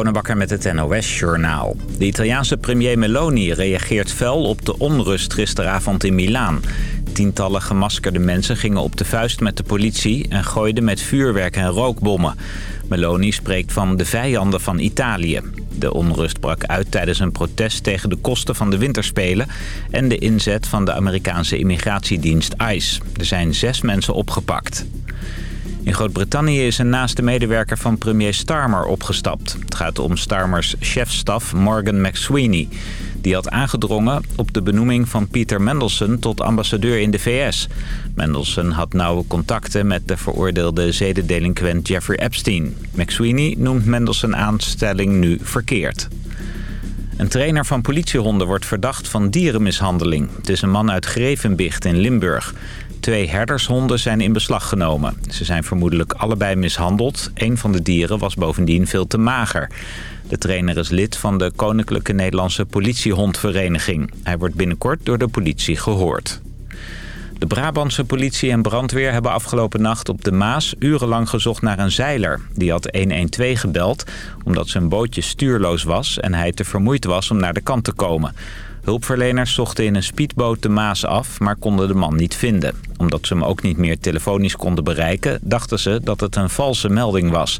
Bonenbakker met het NOS Journaal. De Italiaanse premier Meloni reageert fel op de onrust gisteravond in Milaan. Tientallen gemaskerde mensen gingen op de vuist met de politie... en gooiden met vuurwerk en rookbommen. Meloni spreekt van de vijanden van Italië. De onrust brak uit tijdens een protest tegen de kosten van de winterspelen... en de inzet van de Amerikaanse immigratiedienst ICE. Er zijn zes mensen opgepakt. In Groot-Brittannië is een naaste medewerker van premier Starmer opgestapt. Het gaat om Starmers chefstaf Morgan McSweeney. Die had aangedrongen op de benoeming van Peter Mendelssohn tot ambassadeur in de VS. Mendelssohn had nauwe contacten met de veroordeelde zedendelinquent Jeffrey Epstein. McSweeney noemt Mendelssohn aanstelling nu verkeerd. Een trainer van politiehonden wordt verdacht van dierenmishandeling. Het is een man uit Grevenbicht in Limburg. Twee herdershonden zijn in beslag genomen. Ze zijn vermoedelijk allebei mishandeld. Een van de dieren was bovendien veel te mager. De trainer is lid van de Koninklijke Nederlandse Politiehondvereniging. Hij wordt binnenkort door de politie gehoord. De Brabantse politie en brandweer hebben afgelopen nacht op de Maas urenlang gezocht naar een zeiler. Die had 112 gebeld omdat zijn bootje stuurloos was en hij te vermoeid was om naar de kant te komen. Hulpverleners zochten in een speedboot de Maas af, maar konden de man niet vinden. Omdat ze hem ook niet meer telefonisch konden bereiken, dachten ze dat het een valse melding was.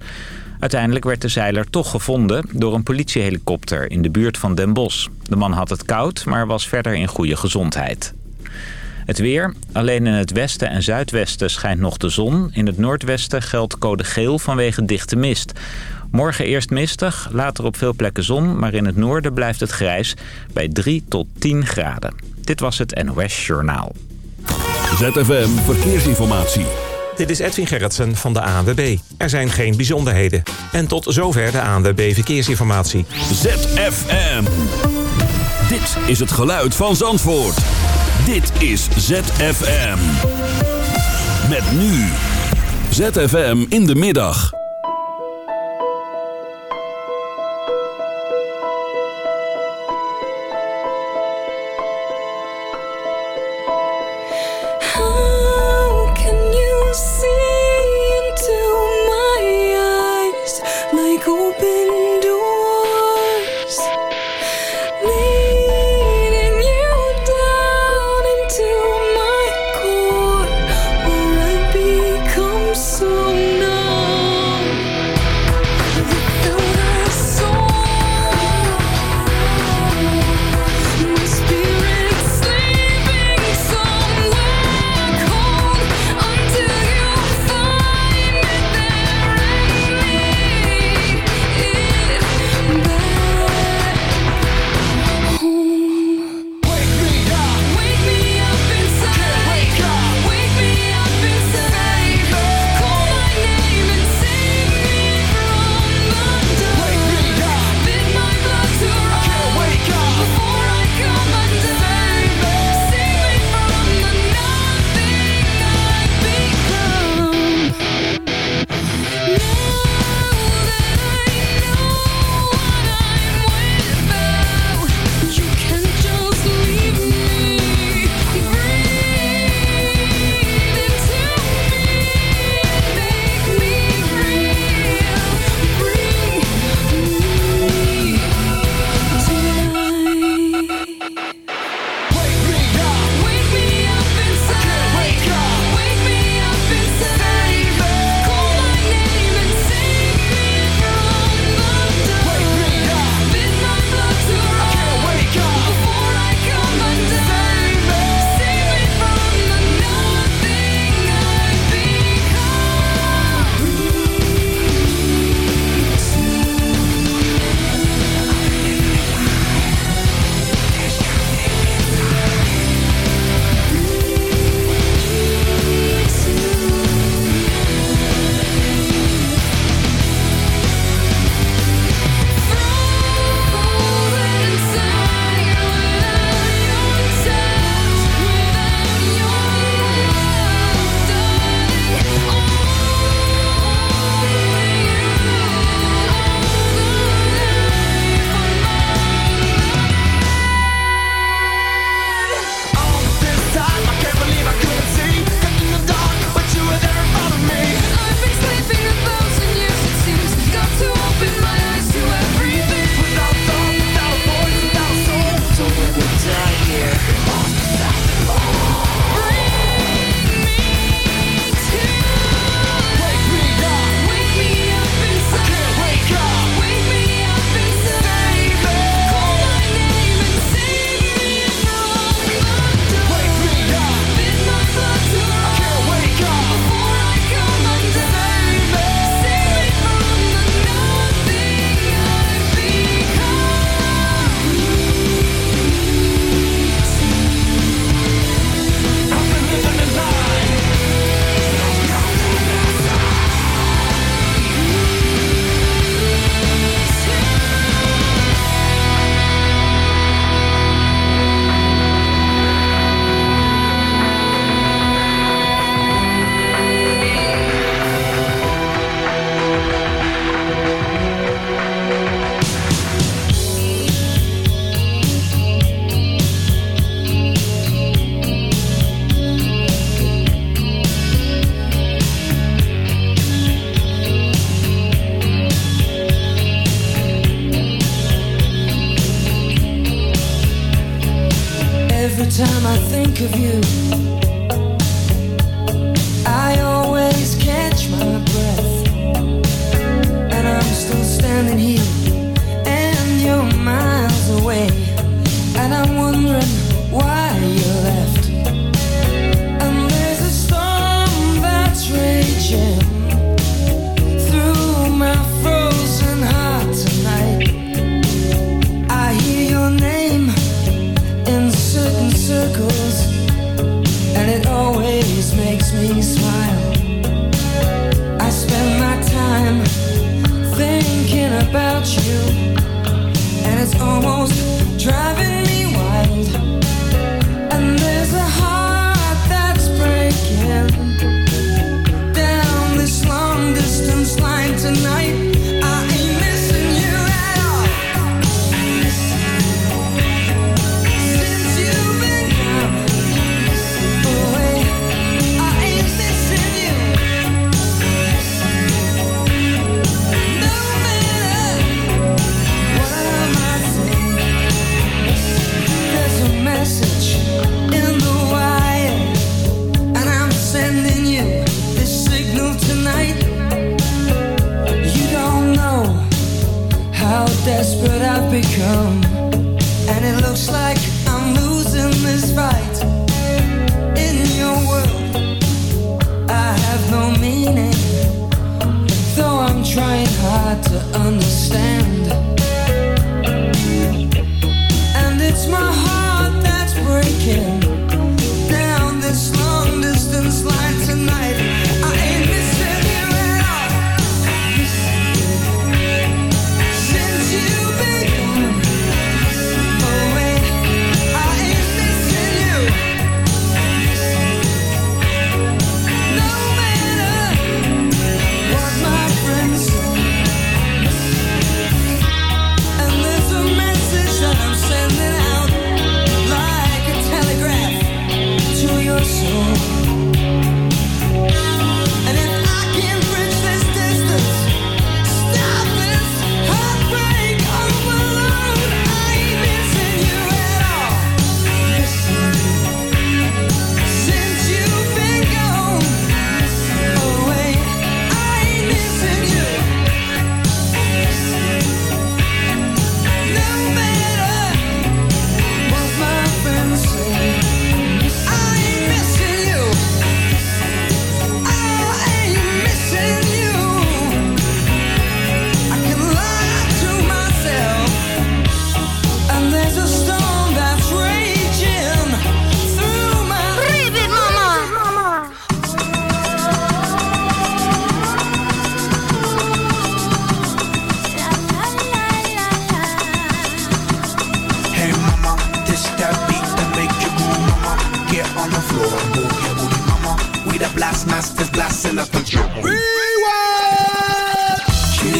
Uiteindelijk werd de zeiler toch gevonden door een politiehelikopter in de buurt van Den Bosch. De man had het koud, maar was verder in goede gezondheid. Het weer. Alleen in het westen en zuidwesten schijnt nog de zon. In het noordwesten geldt code geel vanwege dichte mist. Morgen eerst mistig, later op veel plekken zon, maar in het noorden blijft het grijs bij 3 tot 10 graden. Dit was het NOS Journaal. ZFM Verkeersinformatie. Dit is Edwin Gerritsen van de ANWB. Er zijn geen bijzonderheden. En tot zover de ANWB Verkeersinformatie. ZFM. Dit is het geluid van Zandvoort. Dit is ZFM. Met nu. ZFM in de middag.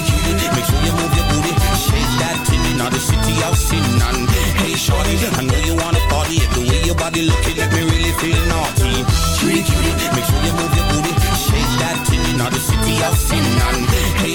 Cutie, make sure you move your booty. Shake that now the city. And hey, I know you wanna party. The way your body looking, me really feel naughty. Make sure you move your booty. Shake that now the city. And hey,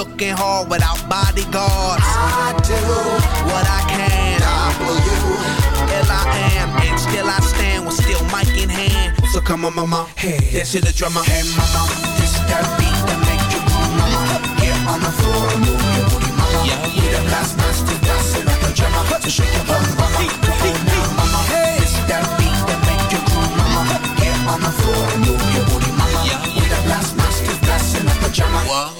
looking hard without bodyguards. I do what I can. W L I am, and still I stand with still mic in hand. So come on, mama, hey, this is the drummer. Hey, mama, this that beat that make you move, mama. Get on the floor and move your booty, mama. Yeah, yeah. We the blast master, dancing like a drummer. So shake your bum, mama. Come on now, mama. This that beat that make you groove, mama. Get on the floor and move your booty, mama. Yeah, We the blast master, dancing like a drummer. Big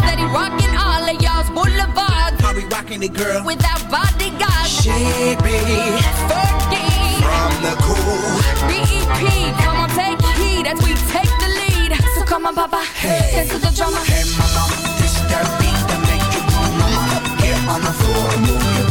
How we rocking it, girl? Without bodyguards. She be Fergie. from the cool. BEP, come on, take heed as we take the lead. So come on, Papa, dance to the drummer. Hey mama, this that beat that make you move, mama. Get on the floor and move your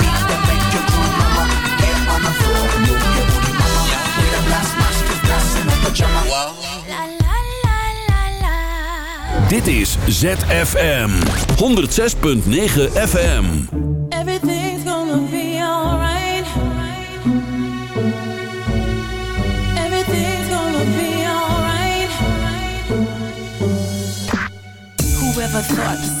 the drama. La la la. Dit is ZFM 106.9 FM. Everything's gonna be alright. Everything's gonna be alright. Whoever thought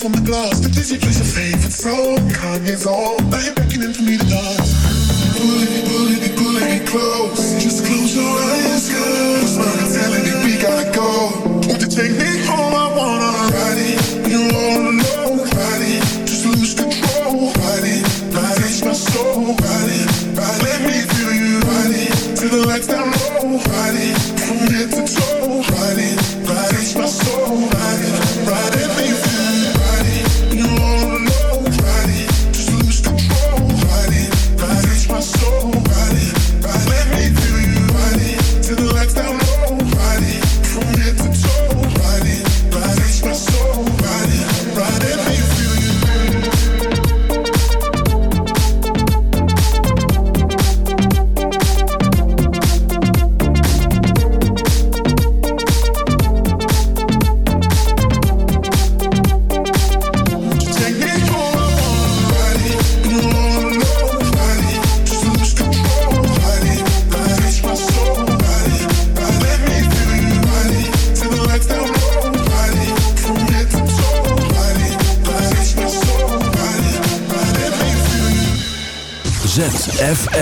from the glass, but did you choose your favorite song? Kanye's all, baby.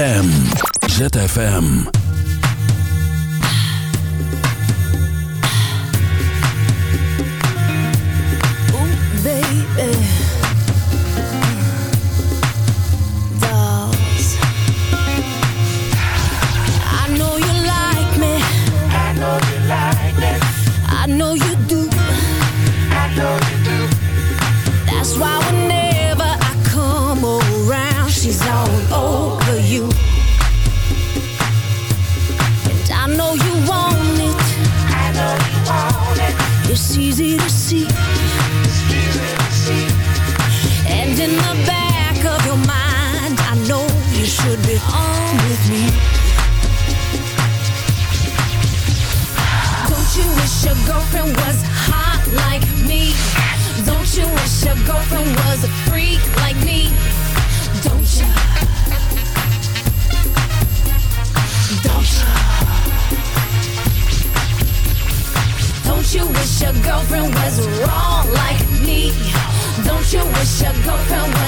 ZFM. ZFM. your girlfriend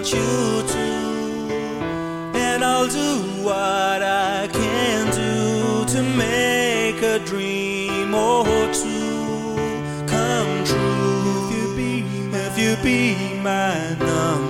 want you to. And I'll do what I can do to make a dream or two come true. If you be, if you be my number.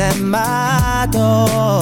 at my door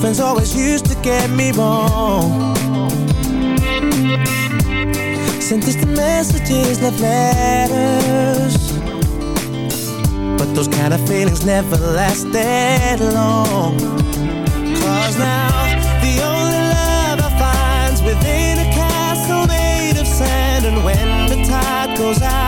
friends always used to get me wrong. Sent us the messages, left letters. But those kind of feelings never last that long. Cause now the only love I find's within a castle made of sand. And when the tide goes out